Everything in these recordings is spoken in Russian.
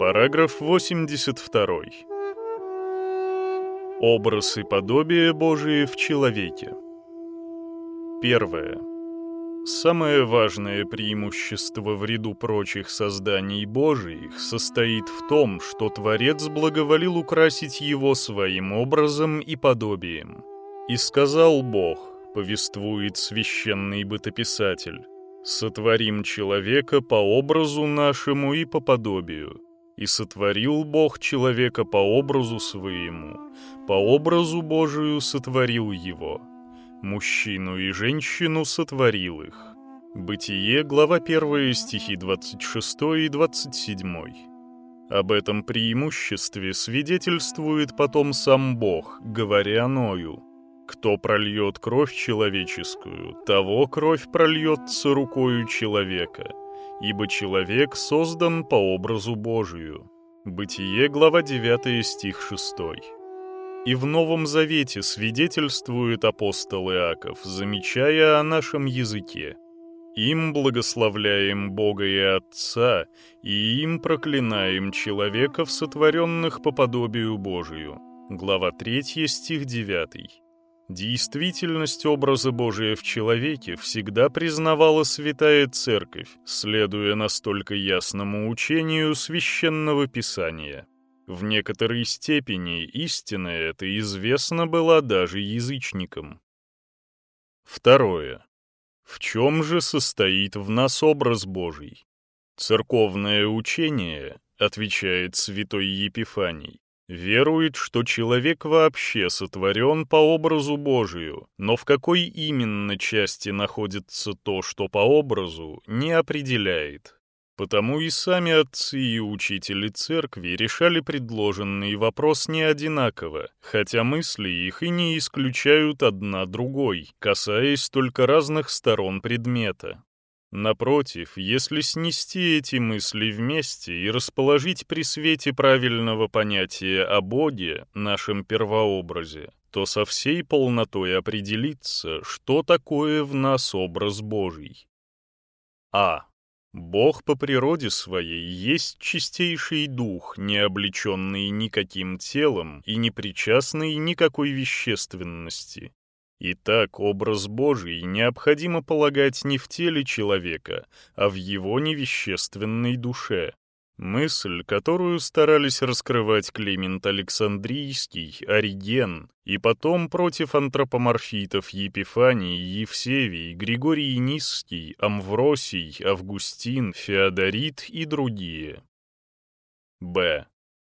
Параграф 82. Образ и подобие Божие в человеке. Первое. Самое важное преимущество в ряду прочих созданий Божиих состоит в том, что Творец благоволил украсить его своим образом и подобием. «И сказал Бог», — повествует священный бытописатель, «сотворим человека по образу нашему и по подобию». И сотворил Бог человека по образу своему, по образу Божию сотворил его. Мужчину и женщину сотворил их. Бытие, глава 1, стихи 26 и 27. Об этом преимуществе свидетельствует потом сам Бог, говоря Ною. «Кто прольет кровь человеческую, того кровь прольется рукою человека, ибо человек создан по образу Божию». Бытие, глава 9, стих 6. И в Новом Завете свидетельствует апостол Иаков, замечая о нашем языке. «Им благословляем Бога и Отца, и им проклинаем человеков, сотворенных по подобию Божию». Глава 3, стих 9. Действительность образа Божия в человеке всегда признавала Святая Церковь, следуя настолько ясному учению Священного Писания. В некоторой степени истина эта известна была даже язычникам. Второе. В чем же состоит в нас образ Божий? Церковное учение, отвечает святой Епифаний, верует, что человек вообще сотворен по образу Божию, но в какой именно части находится то, что по образу, не определяет. Потому и сами отцы и учители церкви решали предложенный вопрос не одинаково, хотя мысли их и не исключают одна другой, касаясь только разных сторон предмета. Напротив, если снести эти мысли вместе и расположить при свете правильного понятия о Боге, нашем первообразе, то со всей полнотой определится, что такое в нас образ Божий. А. Бог по природе своей есть чистейший дух, не облеченный никаким телом и не причастный никакой вещественности. Итак, образ Божий необходимо полагать не в теле человека, а в его невещественной душе, Мысль, которую старались раскрывать Климент Александрийский, Ориген, и потом против антропоморфитов Епифаний, Евсевий, Григорий Низский, Амвросий, Августин, Феодорит и другие. Б.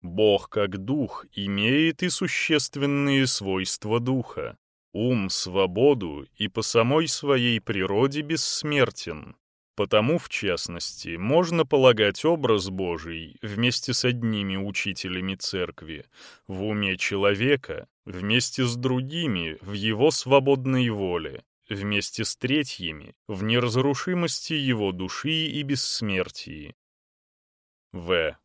Бог как дух имеет и существенные свойства духа. Ум, свободу и по самой своей природе бессмертен. Потому, в частности, можно полагать образ Божий вместе с одними учителями церкви в уме человека, вместе с другими в его свободной воле, вместе с третьими в неразрушимости его души и бессмертии. В.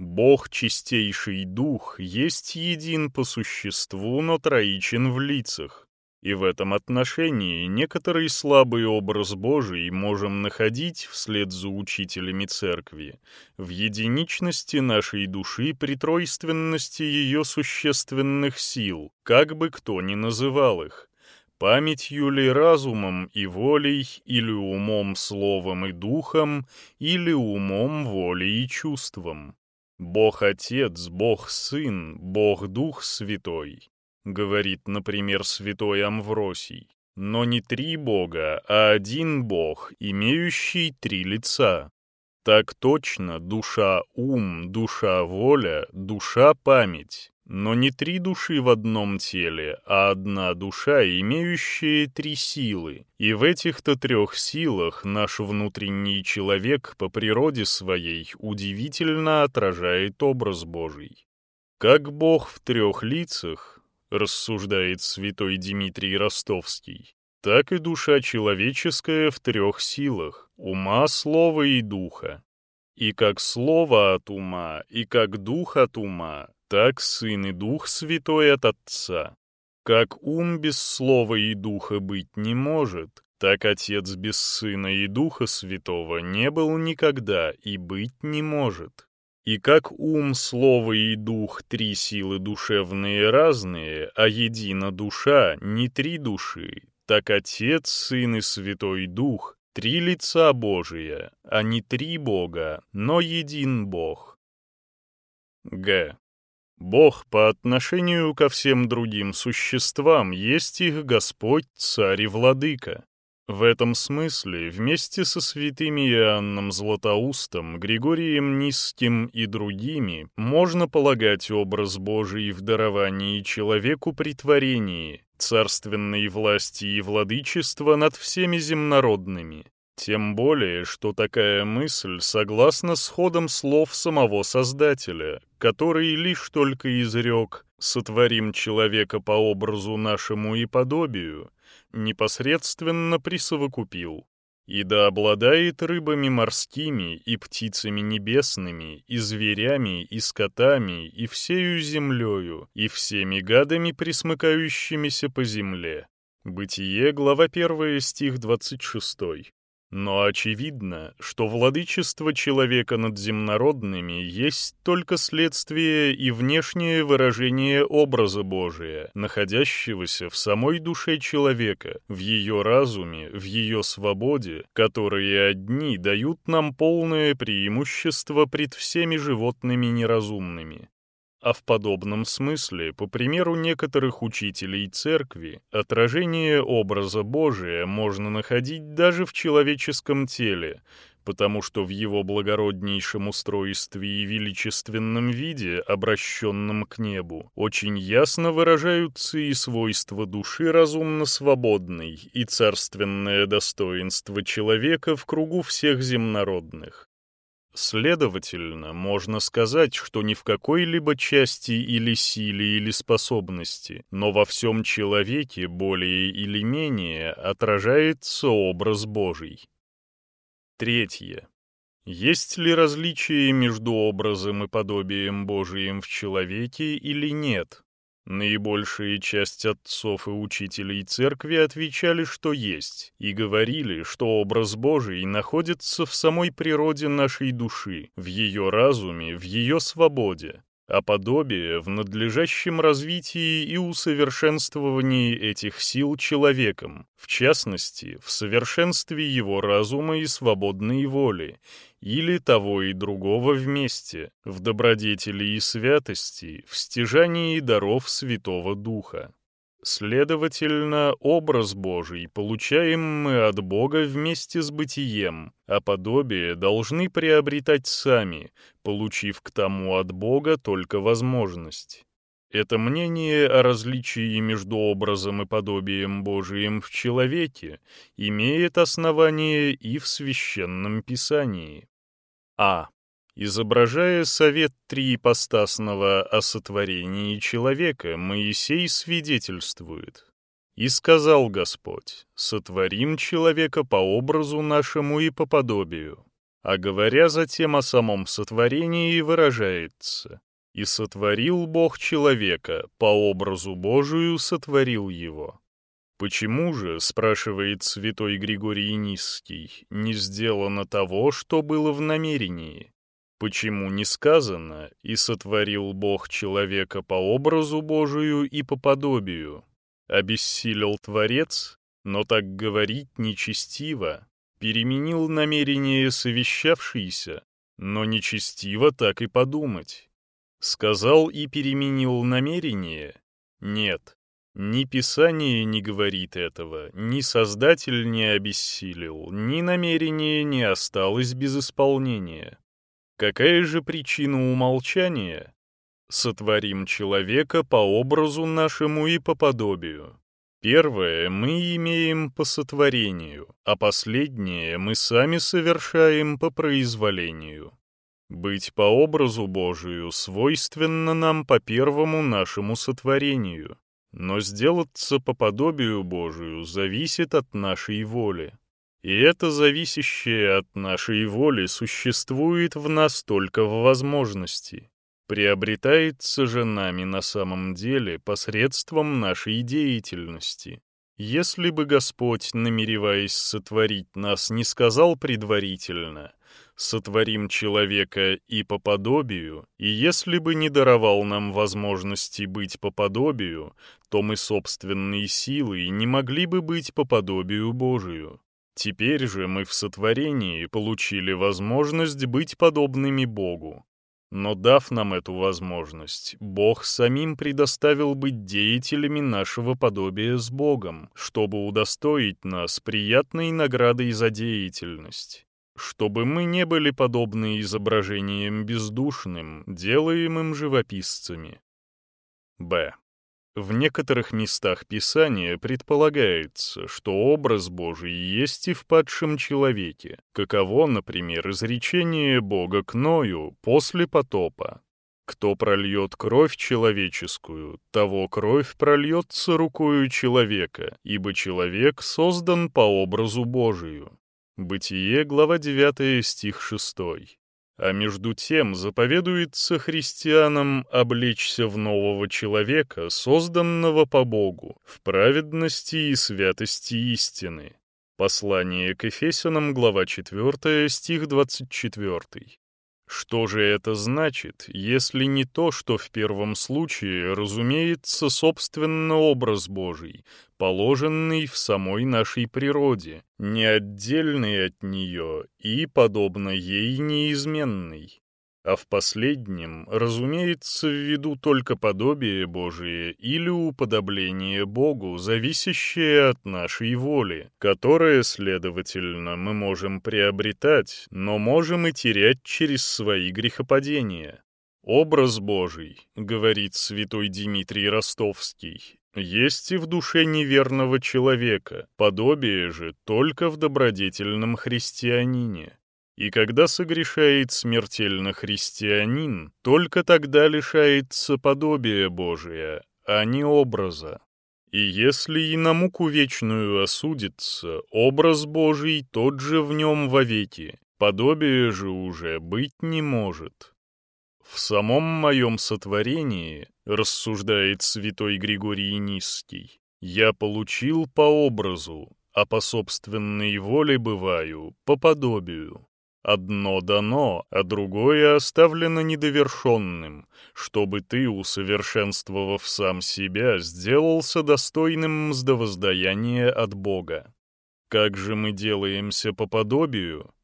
Бог, чистейший дух, есть един по существу, но троичен в лицах, и в этом отношении некоторый слабый образ Божий можем находить вслед за учителями церкви. В единичности нашей души при тройственности ее существенных сил, как бы кто ни называл их, памятью ли разумом и волей, или умом, словом и духом, или умом, волей и чувством. Бог Отец, Бог Сын, Бог Дух Святой говорит, например, святой Амвросий, но не три бога, а один бог, имеющий три лица. Так точно душа-ум, душа-воля, душа-память, но не три души в одном теле, а одна душа, имеющая три силы. И в этих-то трех силах наш внутренний человек по природе своей удивительно отражает образ Божий. Как Бог в трех лицах, рассуждает святой Дмитрий Ростовский, так и душа человеческая в трех силах — ума, слова и духа. И как слово от ума, и как дух от ума, так сын и дух святой от отца. Как ум без слова и духа быть не может, так отец без сына и духа святого не был никогда и быть не может. И как ум, слово и дух — три силы душевные разные, а едина душа — не три души, так Отец, Сын и Святой Дух — три лица Божия, а не три Бога, но един Бог. Г. Бог по отношению ко всем другим существам есть их Господь, Царь и Владыка. В этом смысле вместе со святыми Иоанном Златоустом, Григорием Низким и другими можно полагать образ Божий в даровании человеку при творении, царственной власти и владычества над всеми земнородными. Тем более, что такая мысль согласна с ходом слов самого Создателя, который лишь только изрек «сотворим человека по образу нашему и подобию», непосредственно присовокупил. И да обладает рыбами морскими и птицами небесными, и зверями, и скотами, и всею землею, и всеми гадами, присмыкающимися по земле. Бытие, глава 1, стих 26. Но очевидно, что владычество человека над земнородными есть только следствие и внешнее выражение образа Божия, находящегося в самой душе человека, в ее разуме, в ее свободе, которые одни дают нам полное преимущество пред всеми животными неразумными. А в подобном смысле, по примеру некоторых учителей церкви, отражение образа Божия можно находить даже в человеческом теле, потому что в его благороднейшем устройстве и величественном виде, обращенном к небу, очень ясно выражаются и свойства души разумно свободной, и царственное достоинство человека в кругу всех земнородных. Следовательно, можно сказать, что не в какой-либо части или силе или способности, но во всем человеке более или менее отражается образ Божий. Третье. Есть ли различие между образом и подобием Божиим в человеке или нет? Наибольшая часть отцов и учителей церкви отвечали, что есть, и говорили, что образ Божий находится в самой природе нашей души, в ее разуме, в ее свободе, а подобие в надлежащем развитии и усовершенствовании этих сил человеком, в частности, в совершенстве его разума и свободной воли, или того и другого вместе, в добродетели и святости, в стяжании даров Святого Духа. Следовательно, образ Божий получаем мы от Бога вместе с бытием, а подобие должны приобретать сами, получив к тому от Бога только возможность. Это мнение о различии между образом и подобием Божиим в человеке имеет основание и в Священном Писании. А. Изображая совет триипостасного о сотворении человека, Моисей свидетельствует. «И сказал Господь, сотворим человека по образу нашему и по подобию». А говоря затем о самом сотворении, выражается «И сотворил Бог человека, по образу Божию сотворил его». «Почему же, — спрашивает святой Григорий Низкий, — не сделано того, что было в намерении? Почему не сказано «и сотворил Бог человека по образу Божию и по подобию»? Обессилел Творец, но так говорить нечестиво, переменил намерение совещавшийся, но нечестиво так и подумать. Сказал и переменил намерение? Нет, ни Писание не говорит этого, ни Создатель не обессилел, ни намерение не осталось без исполнения. Какая же причина умолчания? Сотворим человека по образу нашему и по подобию. Первое мы имеем по сотворению, а последнее мы сами совершаем по произволению. Быть по образу Божию свойственно нам по первому нашему сотворению, но сделаться по подобию Божию зависит от нашей воли. И это зависящее от нашей воли существует в нас только в возможности. Приобретается же нами на самом деле посредством нашей деятельности. Если бы Господь, намереваясь сотворить нас, не сказал предварительно «сотворим человека и по подобию», и если бы не даровал нам возможности быть по подобию, то мы собственные силы не могли бы быть по подобию Божию. Теперь же мы в сотворении получили возможность быть подобными Богу. Но дав нам эту возможность, Бог самим предоставил быть деятелями нашего подобия с Богом, чтобы удостоить нас приятной наградой за деятельность, чтобы мы не были подобны изображениям бездушным, делаемым живописцами. Б. В некоторых местах Писания предполагается, что образ Божий есть и в падшем человеке, каково, например, изречение Бога к Ною после потопа. «Кто прольет кровь человеческую, того кровь прольется рукою человека, ибо человек создан по образу Божию». Бытие, глава 9, стих 6 а между тем заповедуется христианам облечься в нового человека, созданного по Богу, в праведности и святости истины. Послание к Ефесянам, глава 4, стих 24. Что же это значит, если не то, что в первом случае разумеется собственно образ Божий, положенный в самой нашей природе, не отдельный от нее и, подобно ей, неизменный? А в последнем, разумеется, в виду только подобие Божие или уподобление Богу, зависящее от нашей воли, которое, следовательно, мы можем приобретать, но можем и терять через свои грехопадения. «Образ Божий», — говорит святой Дмитрий Ростовский, есть и в душе неверного человека, подобие же только в добродетельном христианине. И когда согрешает смертельно христианин, только тогда лишается подобия Божия, а не образа. И если и на муку вечную осудится, образ Божий тот же в нем вовеки, подобие же уже быть не может. В самом моем сотворении, рассуждает святой Григорий Низкий, я получил по образу, а по собственной воле бываю, по подобию. Одно дано, а другое оставлено недовершенным, чтобы ты, усовершенствовав сам себя, сделался достойным мздовоздаяния от Бога. Как же мы делаемся по подобию?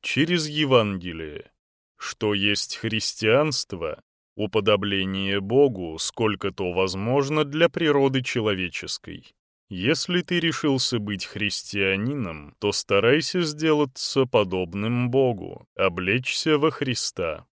Через Евангелие. Что есть христианство? Уподобление Богу, сколько то возможно для природы человеческой. Если ты решился быть христианином, то старайся сделаться подобным Богу, облечься во Христа.